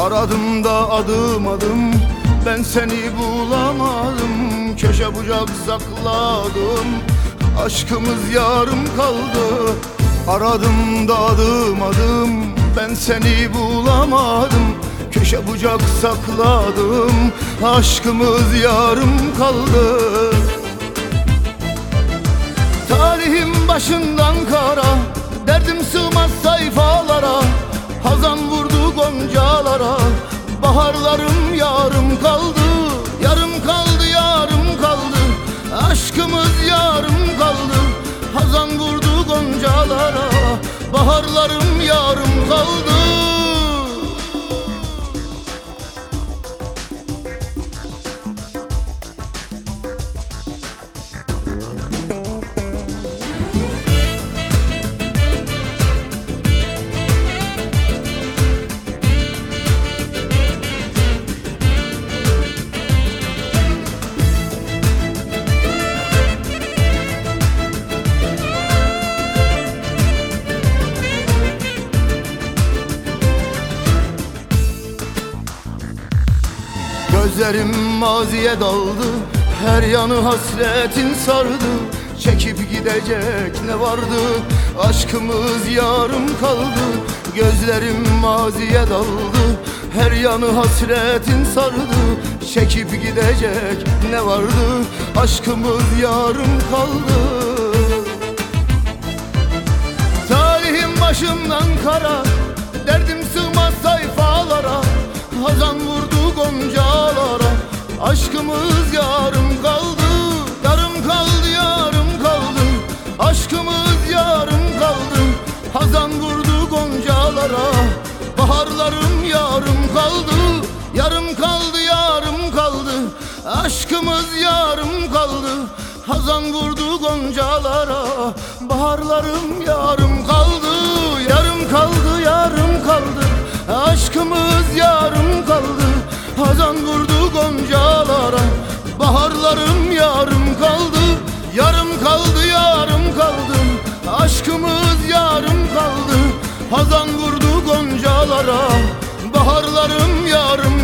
Aradım da adım adım ben seni bulamadım. Köşe bucak sakladım Aşkımız yarım kaldı. Aradım da adım adım ben seni bulamadım. Köşe bucak sakladım Aşkımız yarım kaldı. Talihim başından kara Derdim sığmaz sayfalara Hazan vurdu goncalara Baharlarım yarım kaldı Yarım kaldı yarım kaldı Aşkımız yarım kaldı Hazan vurdu goncalara Baharlarım yarım kaldı Gözlerim maziye daldı Her yanı hasretin sardı. Çekip gidecek ne vardı? Aşkımız yarım kaldı. Gözlerim maziye daldı Her yanı hasretin sardı. Çekip gidecek ne vardı? Aşkımız yarım kaldı. Talihim başımdan kara Derdim sığmaz sayfalara. Hazan vurdu goncalara Aşkımız yarım kaldı Yarım kaldı yarım kaldı. Aşkımız yarım kaldı Hazan vurdu goncalara. Baharlarım yarım kaldı Yarım kaldı yarım kaldı. Aşkımız yarım kaldı Hazan vurdu goncalara. Baharlarım yarım kaldı Yarım kaldı Hazan vurdu goncalara Baharlarım yarım